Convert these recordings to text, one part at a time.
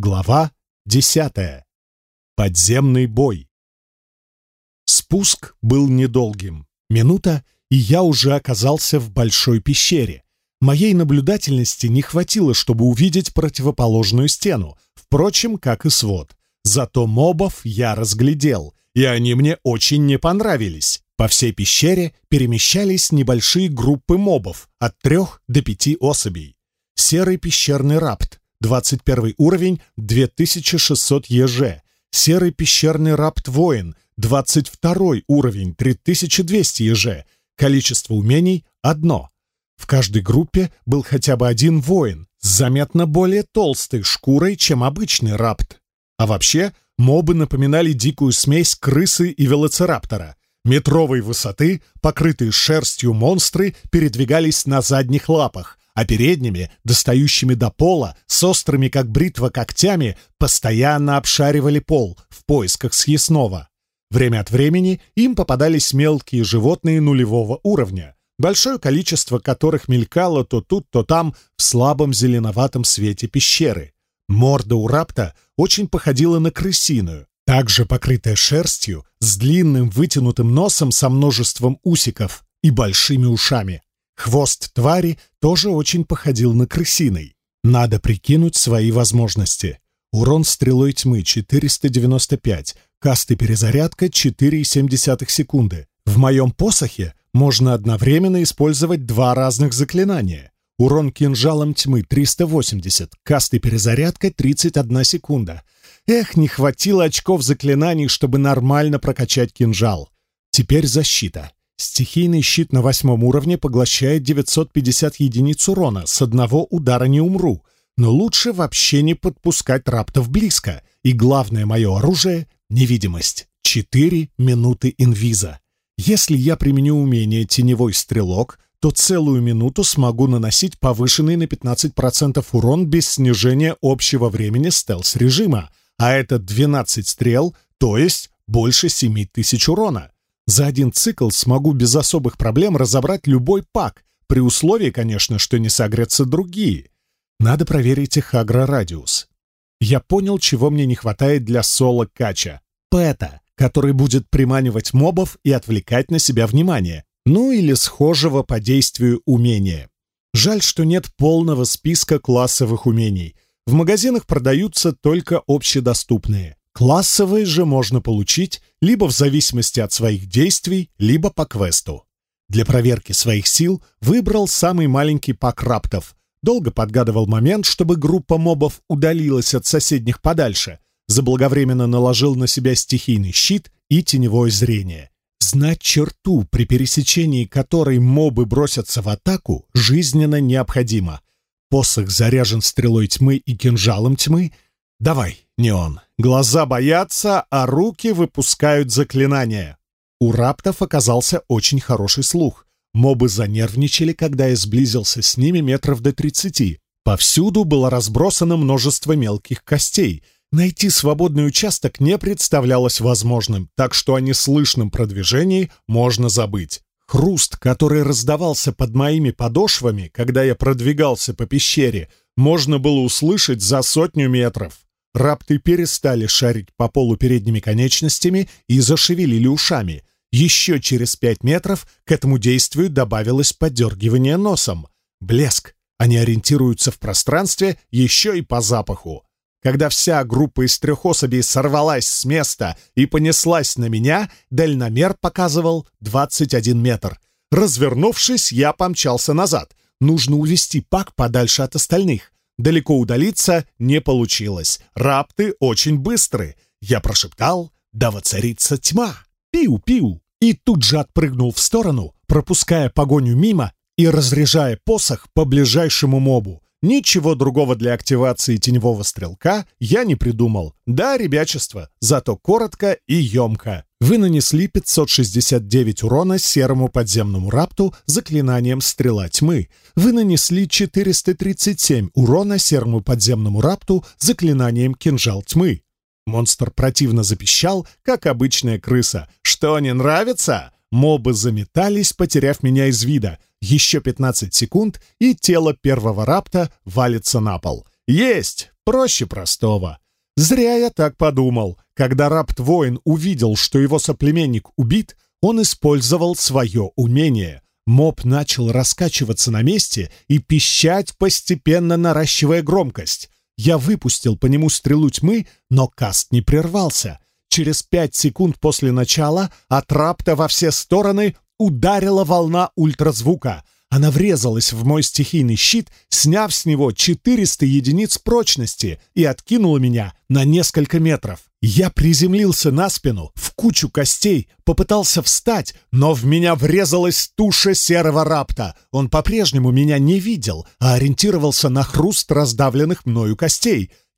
Глава 10. Подземный бой. Спуск был недолгим. Минута, и я уже оказался в большой пещере. Моей наблюдательности не хватило, чтобы увидеть противоположную стену, впрочем, как и свод. Зато мобов я разглядел, и они мне очень не понравились. По всей пещере перемещались небольшие группы мобов, от трех до пяти особей. Серый пещерный рапт, 20 первый уровень, 2600 ЕЖ. Серый пещерный рапт воин, 22 уровень, 3200 ЕЖ. Количество умений — одно. В каждой группе был хотя бы один воин, заметно более толстой шкурой, чем обычный рапт. А вообще, мобы напоминали дикую смесь крысы и велоцираптора. Метровой высоты, покрытые шерстью монстры, передвигались на задних лапах, а передними, достающими до пола, с острыми, как бритва, когтями, постоянно обшаривали пол в поисках съестного. Время от времени им попадались мелкие животные нулевого уровня, большое количество которых мелькало то тут, то там в слабом зеленоватом свете пещеры. Морда у рапта очень походила на крысиную, также покрытая шерстью, с длинным вытянутым носом со множеством усиков и большими ушами. хвост твари тоже очень походил на крысиный. Надо прикинуть свои возможности. Урон стрелой тьмы 495, касты перезарядка 4,7 секунды. В моем посохе можно одновременно использовать два разных заклинания. Урон кинжалом тьмы 380, касты перезарядка 31 секунда. Эх, не хватило очков заклинаний, чтобы нормально прокачать кинжал. Теперь защита. Стихийный щит на восьмом уровне поглощает 950 единиц урона. С одного удара не умру. Но лучше вообще не подпускать раптов близко. И главное мое оружие — невидимость. Четыре минуты инвиза. Если я применю умение «Теневой стрелок», то целую минуту смогу наносить повышенный на 15% урон без снижения общего времени стелс-режима, а это 12 стрел, то есть больше 7000 урона. За За один цикл смогу без особых проблем разобрать любой пак, при условии, конечно, что не согрятся другие. Надо проверить их агрорадиус. Я понял, чего мне не хватает для соло-кача. Пэта, который будет приманивать мобов и отвлекать на себя внимание. Ну или схожего по действию умения. Жаль, что нет полного списка классовых умений. В магазинах продаются только общедоступные. Классовые же можно получить либо в зависимости от своих действий, либо по квесту. Для проверки своих сил выбрал самый маленький пак раптов. Долго подгадывал момент, чтобы группа мобов удалилась от соседних подальше. Заблаговременно наложил на себя стихийный щит и теневое зрение. Знать черту, при пересечении которой мобы бросятся в атаку, жизненно необходимо. Посох заряжен стрелой тьмы и кинжалом тьмы — «Давай, Неон, глаза боятся, а руки выпускают заклинания». У раптов оказался очень хороший слух. Мобы занервничали, когда я сблизился с ними метров до тридцати. Повсюду было разбросано множество мелких костей. Найти свободный участок не представлялось возможным, так что о неслышном продвижении можно забыть. Хруст, который раздавался под моими подошвами, когда я продвигался по пещере, можно было услышать за сотню метров. Рапты перестали шарить по полу передними конечностями и зашевелили ушами. Еще через пять метров к этому действию добавилось подергивание носом. Блеск. Они ориентируются в пространстве еще и по запаху. Когда вся группа из трех особей сорвалась с места и понеслась на меня, дальномер показывал 21 метр. Развернувшись, я помчался назад. Нужно увести пак подальше от остальных. далеко удалиться не получилось. Рапты очень быстры. Я прошептал, да воцарится тьма. Пиу-пиу. И тут же отпрыгнул в сторону, пропуская погоню мимо и разряжая посох по ближайшему мобу ничего другого для активации теневого стрелка я не придумал. Да, ребячество, зато коротко и емко. Вы нанесли 569 урона серому подземному рапту заклинанием «Стрела тьмы». Вы нанесли 437 урона серому подземному рапту заклинанием «Кинжал тьмы». Монстр противно запищал, как обычная крыса. «Что не нравится?» Мобы заметались, потеряв меня из вида. Еще 15 секунд, и тело первого рапта валится на пол. «Есть! Проще простого. Зря я так подумал. Когда рапт-воин увидел, что его соплеменник убит, он использовал свое умение. Моб начал раскачиваться на месте и пищать, постепенно наращивая громкость. Я выпустил по нему стрелу тьмы, но каст не прервался. Через пять секунд после начала от рапта во все стороны ударила волна ультразвука — она врезалась в мой стихийный щит, сняв с него 400 единиц прочности и откинула меня на несколько метров. Я приземлился на спину, в кучу костей, попытался встать, но в меня врезалась туша серого рапта. Он по-прежнему меня не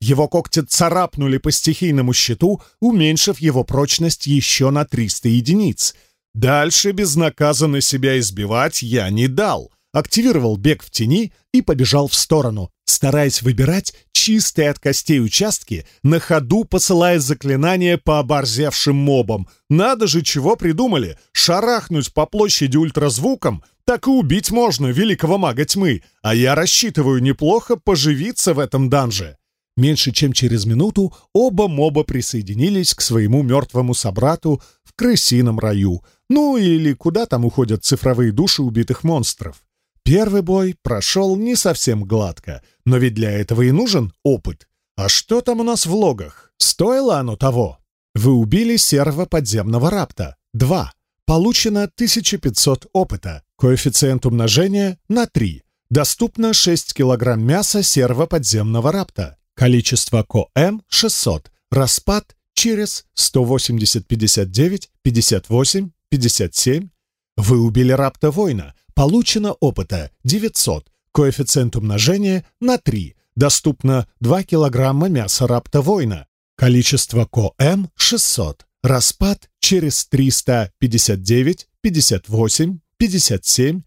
видел, а ориентировался на хруст раздавленных мною костей. Его когти царапнули по стихийному щиту, уменьшив его прочность еще на 300 единиц. Дальше безнаказанно себя избивать я не дал. Активировал бег в тени и побежал в сторону, стараясь выбирать чистые от костей участки, на ходу посылая заклинания по оборзевшим мобам. Надо же, чего придумали! Шарахнуть по площади ультразвуком, так и убить можно великого мага тьмы, а я рассчитываю неплохо поживиться в этом данже. меньше, чем через минуту, оба моба присоединились к своему мертвому собрату в крысином раю, ну или куда там уходят цифровые души убитых монстров. Первый бой прошел не совсем гладко, но ведь для этого и нужен опыт. А что там у нас в логах? Стоило оно того? Вы убили серого подземного рапта. 2. Получено 1500 опыта. Коэффициент умножения на 3. Доступно 6 килограмм мяса серого подземного рапта. Количество КОМ 600. Распад через 189, 58, 57. Вы убили рапта воина. Получено опыта 900. Коэффициент умножения на 3. Доступно 2 килограмма мяса рапта воина. Количество КОМ 600. Распад через 359, 58, 57.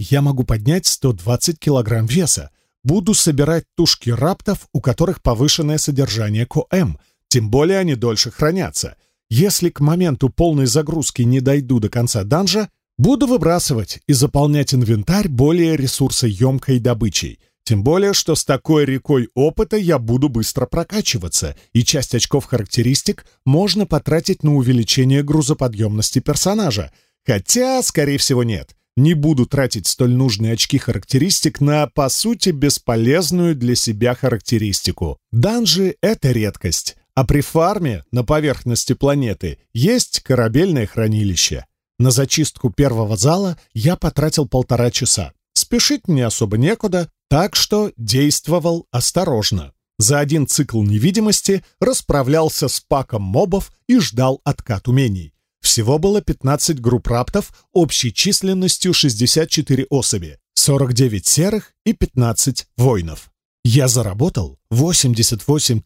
Я могу поднять 120 килограмм веса. Буду собирать тушки раптов, у которых повышенное содержание КОМ. Тем более они дольше хранятся. Если к моменту полной загрузки не дойду до конца данжа, буду выбрасывать и заполнять инвентарь более ресурсоемкой добычей. Тем более, что с такой рекой опыта я буду быстро прокачиваться, и часть очков характеристик можно потратить на увеличение грузоподъемности персонажа. Хотя, скорее всего, нет. не буду тратить столь нужные очки характеристик на, по сути, бесполезную для себя характеристику. Данжи — это редкость, а при фарме на поверхности планеты есть корабельное хранилище. На зачистку первого зала я потратил полтора часа. Спешить мне особо некуда, так что действовал осторожно. За один цикл невидимости расправлялся с паком мобов и ждал откат умений всего было 15 групп раптов общей численностью 64 особи, 49 серых и 15 воинов. Я заработал 88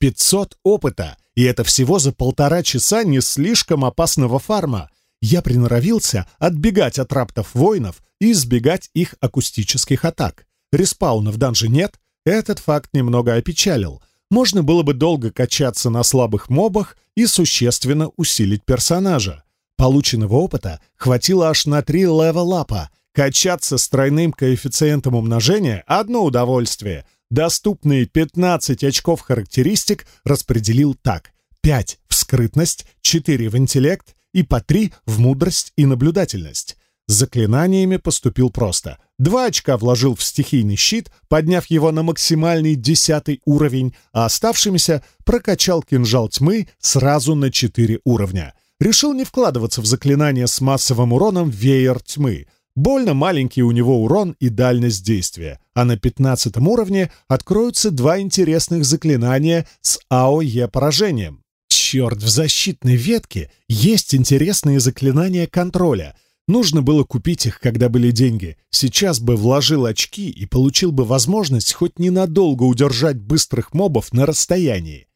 500 опыта, и это всего за полтора часа не слишком опасного фарма. Я приноровился отбегать от раптов воинов и избегать их акустических атак. Респаунов данже нет, этот факт немного опечалил, можно было бы долго качаться на слабых мобах и существенно усилить персонажа. Полученного опыта хватило аж на три левелапа. Качаться с тройным коэффициентом умножения — одно удовольствие. Доступные 15 очков характеристик распределил так. 5 в скрытность, 4 в интеллект и по 3 в мудрость и наблюдательность. С заклинаниями поступил просто. Два очка вложил в стихийный щит, подняв его на максимальный десятый уровень, а оставшимися прокачал кинжал тьмы сразу на 4 уровня. Решил не вкладываться в заклинание с массовым уроном веер тьмы — Больно маленький у него урон и дальность действия, а на 15 уровне откроются два интересных заклинания с АОЕ поражением. Черт, в защитной ветке есть интересные заклинания контроля. Нужно было купить их, когда были деньги. Сейчас бы вложил очки и получил бы возможность хоть ненадолго удержать быстрых мобов на расстоянии.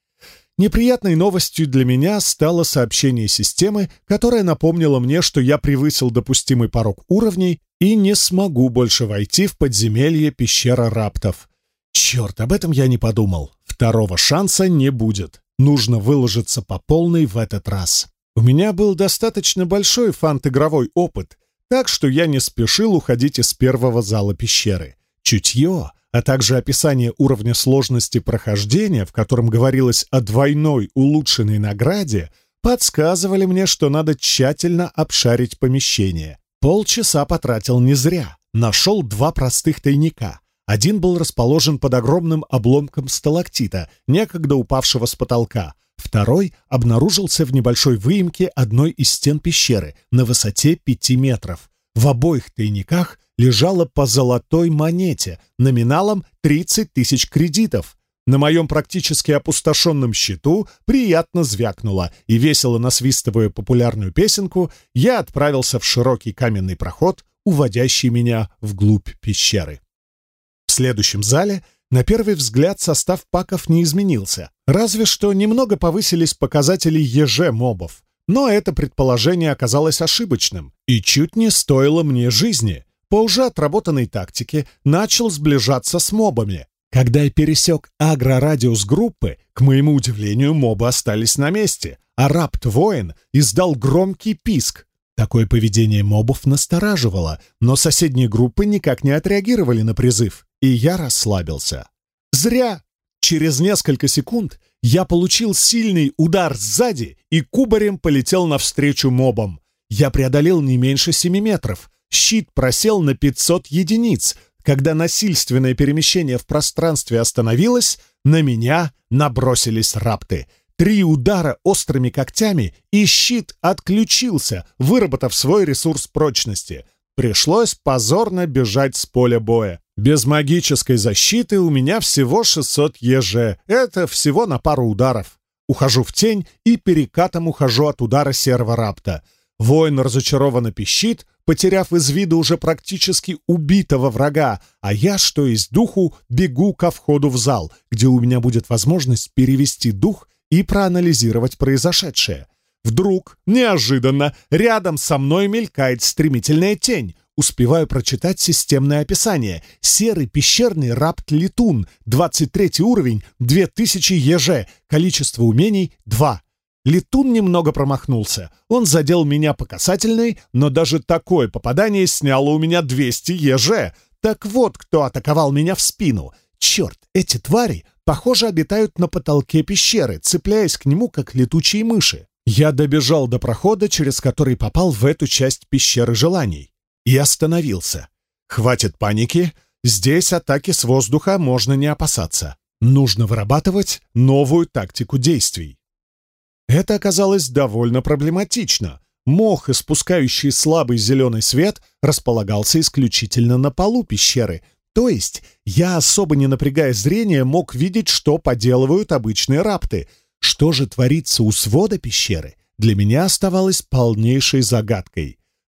Неприятной новостью для меня стало сообщение системы, которое напомнило мне, что я превысил допустимый порог уровней и не смогу больше войти в подземелье пещера раптов. Черт, об этом я не подумал. Второго шанса не будет. Нужно выложиться по полной в этот раз. У меня был достаточно большой фант игровой опыт, так что я не спешил уходить из первого зала пещеры. Чутье, а также описание уровня сложности прохождения, в котором говорилось о двойной улучшенной награде, подсказывали мне, что надо тщательно обшарить помещение. Полчаса потратил не зря. Нашел два простых тайника. Один был расположен под огромным обломком сталактита, некогда упавшего с потолка — Второй обнаружился в небольшой выемке одной из стен пещеры на высоте пяти метров. В обоих тайниках лежало по золотой монете номиналом 30 тысяч кредитов. На моем практически опустошенном счету приятно звякнуло, и весело насвистывая популярную песенку, я отправился в широкий каменный проход, уводящий меня вглубь пещеры. В следующем зале на первый взгляд состав паков не изменился. Разве что немного повысились показатели ЕЖ мобов, но это предположение оказалось ошибочным и чуть не стоило мне жизни. По уже отработанной тактике начал сближаться с мобами. Когда я пересек агрорадиус группы, к моему удивлению, мобы остались на месте, а рапт-воин издал громкий писк. Такое поведение мобов настораживало, но соседние группы никак не отреагировали на призыв, и я расслабился. «Зря!» Через несколько секунд я получил сильный удар сзади и кубарем полетел навстречу мобам. Я преодолел не меньше семи метров. Щит просел на 500 единиц. Когда насильственное перемещение в пространстве остановилось, на меня набросились рапты. Три удара острыми когтями, и щит отключился, выработав свой ресурс прочности. Пришлось позорно бежать с поля боя. Без магической защиты у меня всего 600 ЕЖ. Это всего на пару ударов. Ухожу в тень и перекатом ухожу от удара серворапта. Воин разочарованно пищит, потеряв из вида уже практически убитого врага, а я, что из духу, бегу ко входу в зал, где у меня будет возможность перевести дух и проанализировать произошедшее. Вдруг, неожиданно, рядом со мной мелькает стремительная тень. успеваю прочитать системное описание. Серый пещерный рапт летун, 23 уровень, 2000 ЕЖ, количество умений 2. Летун немного промахнулся. Он задел меня по касательной, но даже такое попадание сняло у меня 200 ЕЖ. Так вот, кто атаковал меня в спину. Черт, эти твари, похоже, обитают на потолке пещеры, цепляясь к нему, как летучие мыши. Я добежал до прохода, через который попал в эту часть пещеры желаний. и остановился. Хватит паники, здесь атаки с воздуха можно не опасаться. Нужно вырабатывать новую тактику действий. Это оказалось довольно проблематично. Мох, испускающий слабый зеленый свет, располагался исключительно на полу пещеры, то есть я, особо не напрягая зрение, мог видеть, что поделывают обычные рапты. Что же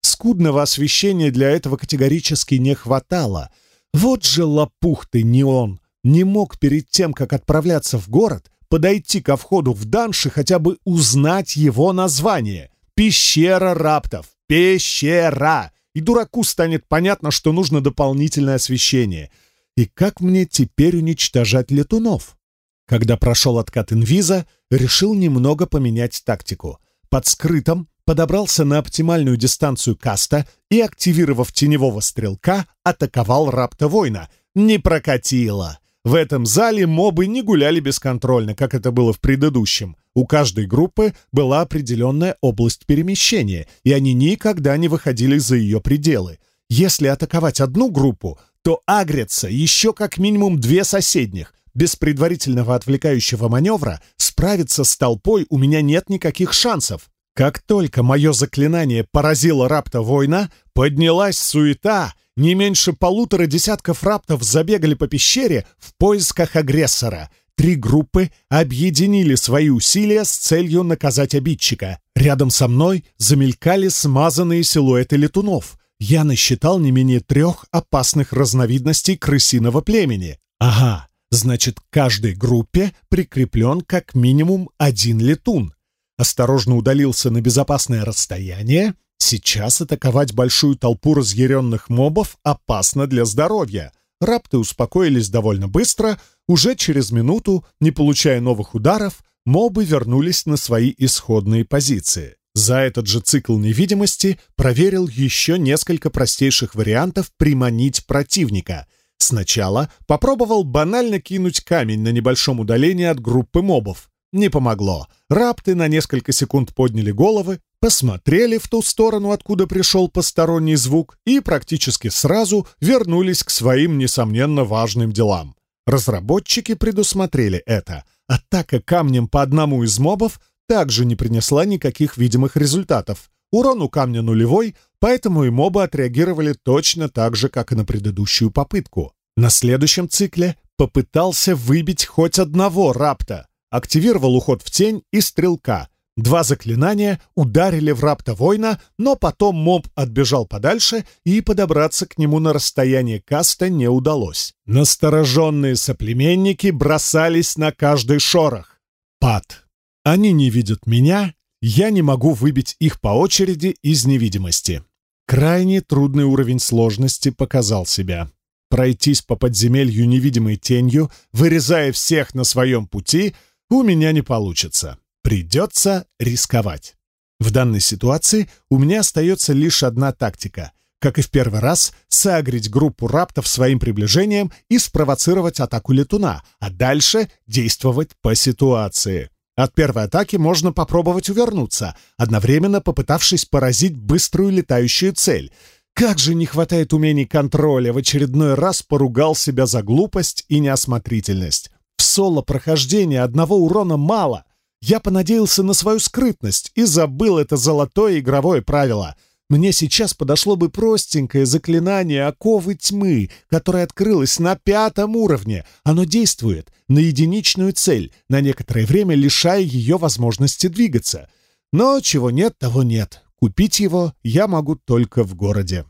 творится у свода пещеры, для меня оставалось полнейшей загадкой. Скудного освещения для этого категорически не хватало. Вот же лопух ты, не он! Не мог перед тем, как отправляться в город, подойти ко входу в данши хотя бы узнать его название. Пещера раптов. Пещера! И дураку станет понятно, что нужно дополнительное освещение. И как мне теперь уничтожать летунов? Когда прошел откат инвиза, решил немного поменять тактику. Под скрытым подобрался Подобрался на оптимальную дистанцию каста и, активировав теневого стрелка, атаковал рапта воина. Не прокатило. В этом зале мобы не гуляли бесконтрольно, как это было в предыдущем. У каждой группы была определенная область перемещения, и они никогда не выходили за ее пределы. Если атаковать одну группу, то агрятся еще как минимум две соседних. Без предварительного отвлекающего маневра справиться с толпой у меня нет никаких шансов. Как только мое заклинание поразило рапта война, поднялась суета. Не меньше полутора десятков раптов забегали по пещере в поисках агрессора. Три группы объединили свои усилия с целью наказать обидчика. Рядом со мной замелькали смазанные силуэты летунов. Я насчитал не менее трех опасных разновидностей крысиного племени. Ага, значит, каждой группе прикреплен как минимум один летун осторожно удалился на безопасное расстояние. Сейчас атаковать большую толпу разъяренных мобов опасно для здоровья. Рапты успокоились довольно быстро. Уже через минуту, не получая новых ударов, мобы вернулись на свои исходные позиции. За этот же цикл невидимости проверил еще несколько простейших вариантов приманить противника. Сначала попробовал банально кинуть камень на небольшом удалении от группы мобов. Не помогло. Рапты на несколько секунд подняли головы, посмотрели в ту сторону, откуда пришел посторонний звук, и практически сразу вернулись к своим, несомненно, важным делам. Разработчики предусмотрели это. Атака камнем по одному из мобов также не принесла никаких видимых результатов. Урон у камня нулевой, поэтому и мобы отреагировали точно так же, как и на предыдущую попытку. На следующем цикле попытался выбить хоть одного рапта. Активировал уход в тень и стрелка. Два заклинания ударили в рапта воина, но потом моб отбежал подальше, и подобраться к нему на расстояние каста не удалось. Настороженные соплеменники бросались на каждый шорох. Пад. Они не видят меня, я не могу выбить их по очереди из невидимости. Крайне трудный уровень сложности показал себя. Пройтись по подземелью невидимой тенью, вырезая всех на своем пути, у меня не получится. Придется рисковать. В данной ситуации у меня остается лишь одна тактика — как и в первый раз, согреть группу раптов своим приближением и спровоцировать атаку летуна, а дальше действовать по ситуации. От первой атаки можно попробовать увернуться, одновременно попытавшись поразить быструю летающую цель. Как же не хватает умений контроля, в очередной раз поругал себя за глупость и неосмотрительность. Соло прохождения одного урона мало. Я понадеялся на свою скрытность и забыл это золотое игровое правило. Мне сейчас подошло бы простенькое заклинание оковы тьмы, которое открылось на пятом уровне. Оно действует на единичную цель, на некоторое время лишая ее возможности двигаться. Но чего нет, того нет. Купить его я могу только в городе.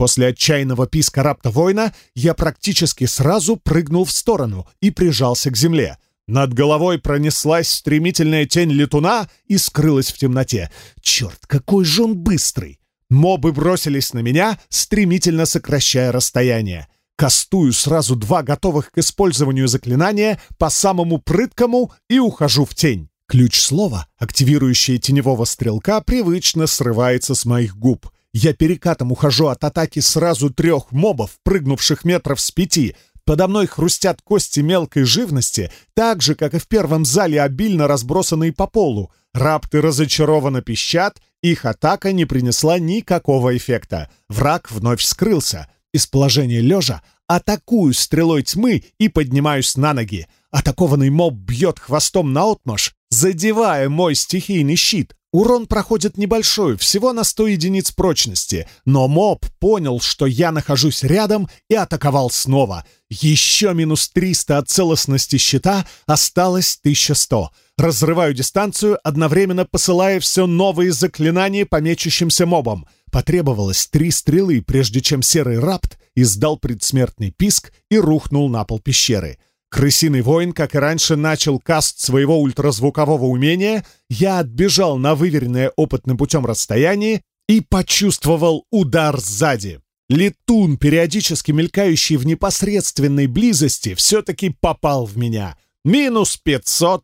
После отчаянного писка рапта-воина я практически сразу прыгнул в сторону и прижался к земле. Над головой пронеслась стремительная тень летуна и скрылась в темноте. Черт, какой же он быстрый! Мобы бросились на меня, стремительно сокращая расстояние. Кастую сразу два готовых к использованию заклинания по самому прыткому и ухожу в тень. Ключ слова, активирующее теневого стрелка, привычно срывается с моих губ — Я перекатом ухожу от атаки сразу трех мобов, прыгнувших метров с пяти — Подо мной хрустят кости мелкой живности, так же, как и в первом зале, обильно разбросанные по полу. Рапты разочарованно пищат, их атака не принесла никакого эффекта. Враг вновь скрылся. Из положения лежа атакую стрелой тьмы и поднимаюсь на ноги. Атакованный моб бьет хвостом наотмашь, задевая мой стихийный щит. Урон проходит небольшой, всего на 100 единиц прочности, но моб понял, что я нахожусь рядом и атаковал снова. Еще минус 300 от целостности щита, осталось 1100. Разрываю дистанцию, одновременно посылая все новые заклинания по мечущимся мобам. Потребовалось три стрелы, прежде чем серый рапт издал предсмертный писк и рухнул на пол пещеры. Крысиный воин, как и раньше, начал каст своего ультразвукового умения, я отбежал на выверенное опытным путем расстояние и почувствовал удар сзади. Летун, периодически мелькающий в непосредственной близости, все-таки попал в меня. Минус 500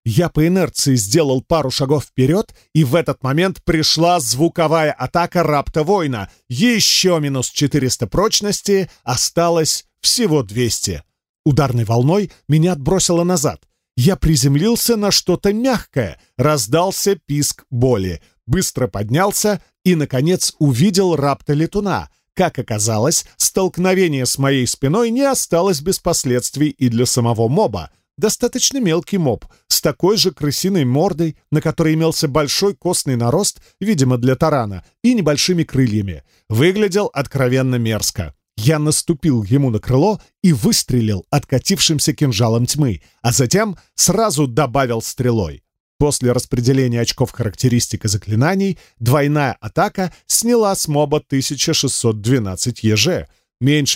прочности щита. Скорость его полета в этот раз была меньше, и меня не сбило с ног. Я по инерции сделал пару шагов вперед, и в этот момент пришла звуковая атака рапта воина. Еще минус 400 прочности, осталось всего 200. Ударной волной меня отбросило назад. Я приземлился на что-то мягкое, раздался писк боли, быстро поднялся и, наконец, увидел рапта летуна. Как оказалось, столкновение с моей спиной не осталось без последствий и для самого моба — Достаточно мелкий моб, с такой же крысиной мордой, на которой имелся большой костный нарост, видимо, для тарана, и небольшими крыльями. Выглядел откровенно мерзко. Я наступил ему на крыло и выстрелил откатившимся кинжалом тьмы, а затем сразу добавил стрелой. После распределения очков характеристик и заклинаний двойная атака сняла с моба 1612 ЕЖ — Меньше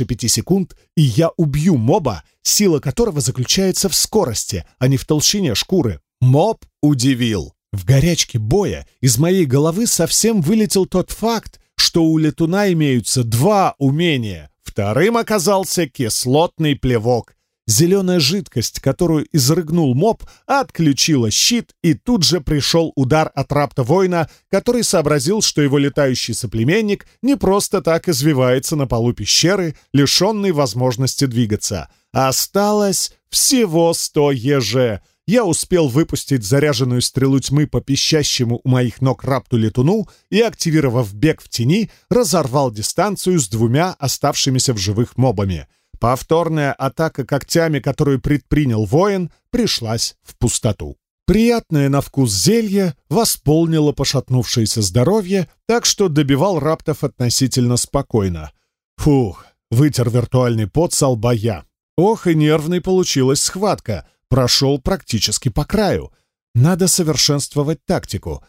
пяти секунд, и я убью моба, сила которого заключается в скорости, а не в толщине шкуры. Моб удивил. В горячке боя из моей головы совсем вылетел тот факт, что у летуна имеются два умения. Вторым оказался кислотный плевок. зеленая жидкость, которую изрыгнул моб, отключила щит и тут же пришел удар от рапта воина, который сообразил, что его летающий соплеменник не просто так извивается на полу пещеры, лишенной возможности двигаться. Осталось всего сто еже. Я успел выпустить заряженную стрелу тьмы по пищащему у моих ног рапту летуну и, активировав бег в тени, разорвал дистанцию с двумя оставшимися в живых мобами — Повторная атака когтями, которую предпринял воин, пришлась в пустоту. Приятное на вкус зелье восполнило пошатнувшееся здоровье, так что добивал раптов относительно спокойно. Фух, вытер виртуальный пот со лба я. Ох, и нервной получилась схватка. Прошел практически по краю. Надо совершенствовать тактику.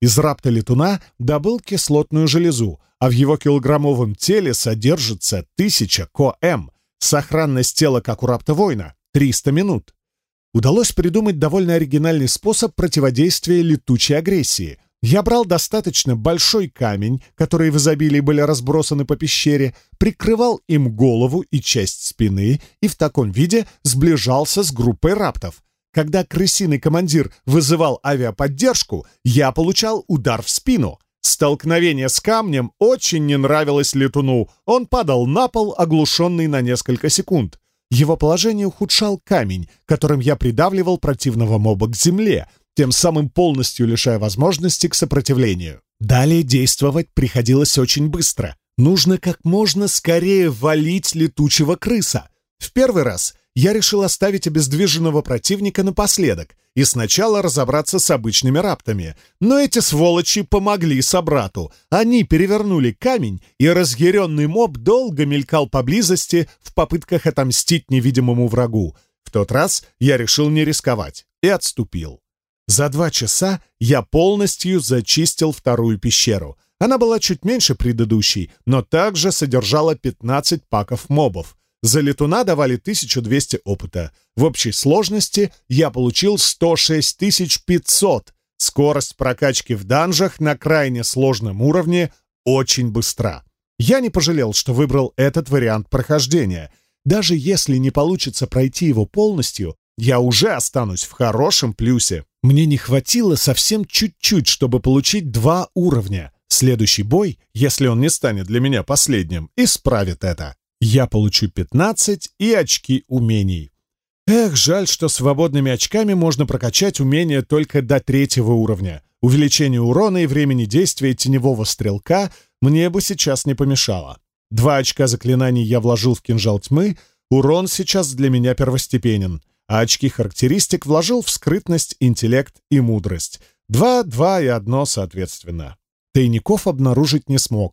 В следующий раз может не повести. Из рапта летуна добыл кислотную железу, а в его килограммовом теле содержится 1000 КОМ. Сохранность тела, как у рапта воина, 300 минут. Удалось придумать довольно оригинальный способ противодействия летучей агрессии. Я брал достаточно большой камень, которые в изобилии были разбросаны по пещере, прикрывал им голову и часть спины и в таком виде сближался с группой раптов. когда крысиный командир вызывал авиаподдержку, я получал удар в спину. Столкновение с камнем очень не нравилось летуну. Он падал на пол, оглушенный на несколько секунд. Его положение ухудшал камень, которым я придавливал противного моба к земле, тем самым полностью лишая возможности к сопротивлению. Далее действовать приходилось очень быстро. Нужно как можно скорее валить летучего крыса. В первый раз я решил оставить обездвиженного противника напоследок и сначала разобраться с обычными раптами. Но эти сволочи помогли собрату. Они перевернули камень, и разъяренный моб долго мелькал поблизости в попытках отомстить невидимому врагу. В тот раз я решил не рисковать и отступил. За два часа я полностью зачистил вторую пещеру. Она была чуть меньше предыдущей, но также содержала 15 паков мобов. За летуна давали 1200 опыта. В общей сложности я получил 106 500. Скорость прокачки в данжах на крайне сложном уровне очень быстра. Я не пожалел, что выбрал этот вариант прохождения. Даже если не получится пройти его полностью, я уже останусь в хорошем плюсе. Мне не хватило совсем чуть-чуть, чтобы получить два уровня. Следующий бой, если он не станет для меня последним, исправит это. Я получу 15 и очки умений. Эх, жаль, что свободными очками можно прокачать умения только до третьего уровня. Увеличение урона и времени действия теневого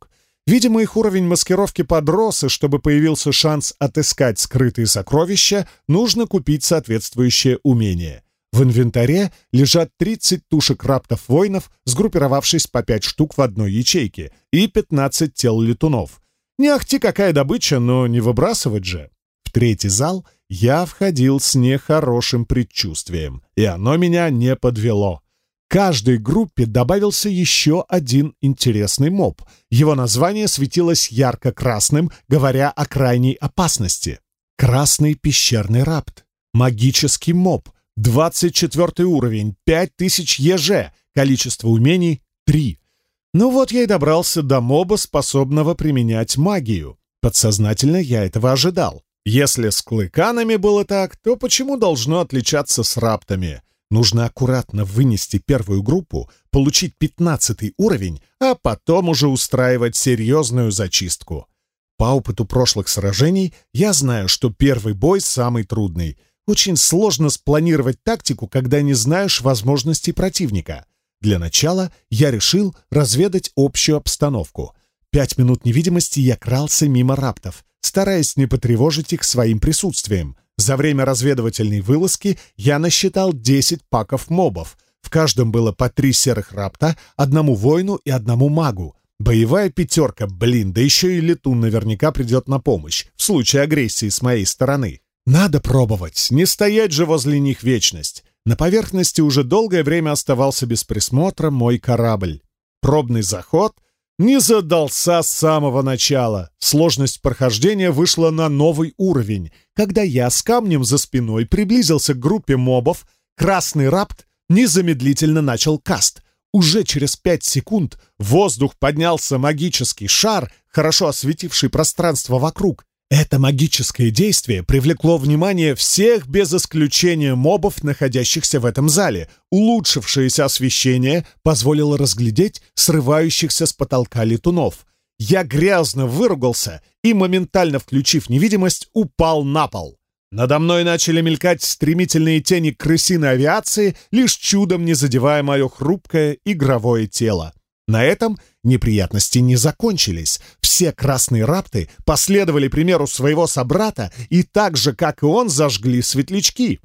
стрелка мне бы сейчас не помешало. Два очка заклинаний я вложил в кинжал тьмы, урон сейчас для меня первостепенен, а очки характеристик вложил в скрытность, интеллект и мудрость. Два, два и одно соответственно. Тайников обнаружить не смог — Видимо, их уровень маскировки подрос, и чтобы появился шанс отыскать скрытые сокровища, нужно купить соответствующее умение. В инвентаре лежат 30 тушек раптов-воинов, сгруппировавшись по 5 штук в одной ячейке, и 15 тел летунов. Не ахти какая добыча, но не выбрасывать же. В третий зал я входил с нехорошим предчувствием, и оно меня не подвело каждой группе добавился еще один интересный моб. Его название светилось ярко-красным, говоря о крайней опасности. Красный пещерный рапт. Магический моб. 24 уровень, 5000 ЕЖ. Количество умений — 3. Ну вот я и добрался до моба, способного применять магию. Подсознательно я этого ожидал. Если с клыканами было так, то почему должно отличаться с раптами? Нужно аккуратно вынести первую группу, получить пятнадцатый уровень, а потом уже устраивать серьезную зачистку. По опыту прошлых сражений я знаю, что первый бой самый трудный. Очень сложно спланировать тактику, когда не знаешь возможностей противника. Для начала я решил разведать общую обстановку. Пять минут невидимости я крался мимо раптов, стараясь не потревожить их своим присутствием — за время разведывательной вылазки я насчитал 10 паков мобов. В каждом было по три серых рапта, одному воину и одному магу. Боевая пятерка, блин, да еще и летун наверняка придет на помощь, в случае агрессии с моей стороны. Надо пробовать, не стоять же возле них вечность. На поверхности уже долгое время оставался без присмотра мой корабль. Пробный заход, Низа дался с самого начала. Сложность прохождения вышла на новый уровень. Когда я с камнем за спиной приблизился к группе мобов, красный рапт незамедлительно начал каст. Уже через пять секунд в воздух поднялся магический шар, хорошо осветивший пространство вокруг. Это магическое действие привлекло внимание всех без исключения мобов, находящихся в этом зале. Улучшившееся освещение позволило разглядеть срывающихся с потолка летунов. Я грязно выругался и, моментально включив невидимость, упал на пол. Надо мной начали мелькать стремительные тени крысиной авиации, лишь чудом не задевая мое хрупкое игровое тело. На этом Неприятности не закончились. Все красные рапты последовали примеру своего собрата и так же, как и он, зажгли светлячки.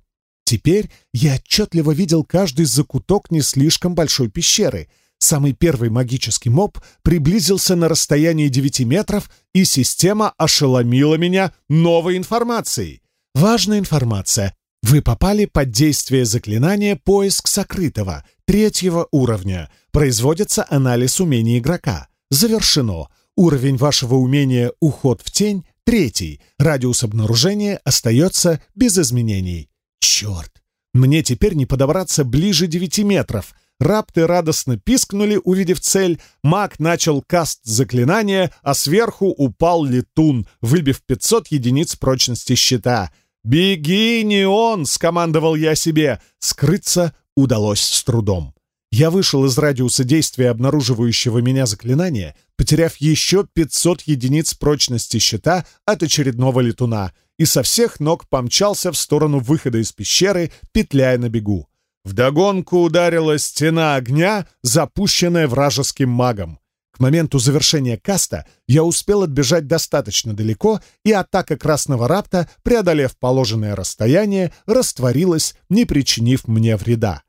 Теперь я отчетливо видел каждый закуток не слишком большой пещеры. Самый первый магический моб приблизился на расстоянии 9 метров, и система ошеломила меня новой информацией. Важная информация, вы попали под действие заклинания «Поиск сокрытого» третьего уровня. Производится анализ умений игрока. Завершено. Уровень вашего умения «Уход в тень» третий. Радиус обнаружения остается без изменений. Черт! Мне теперь не подобраться ближе 9 метров. Рапты радостно пискнули, увидев цель. Маг начал каст заклинания, а сверху упал летун, выбив 500 единиц прочности щита — «Беги, не он!» — скомандовал я себе. Скрыться удалось с трудом. Я вышел из радиуса действия обнаруживающего меня заклинания, потеряв еще 500 единиц прочности щита от очередного летуна, и со всех ног помчался в сторону выхода из пещеры, петляя на бегу. Вдогонку ударила стена огня, запущенная вражеским магом. К моменту завершения каста я успел отбежать достаточно далеко, и атака Красного Рапта, преодолев положенное расстояние, растворилась, не причинив мне вреда.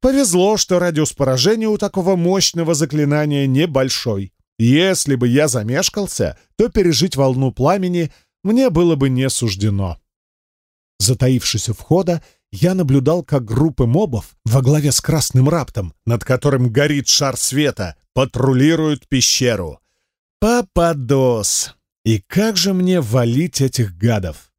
Повезло, что радиус поражения у такого мощного заклинания небольшой. Если бы я замешкался, то пережить волну пламени мне было бы не суждено. Затаившись у входа, я наблюдал, как группы мобов во главе с красным раптом, над которым горит шар света, патрулируют пещеру. Пападос! И как же мне валить этих гадов?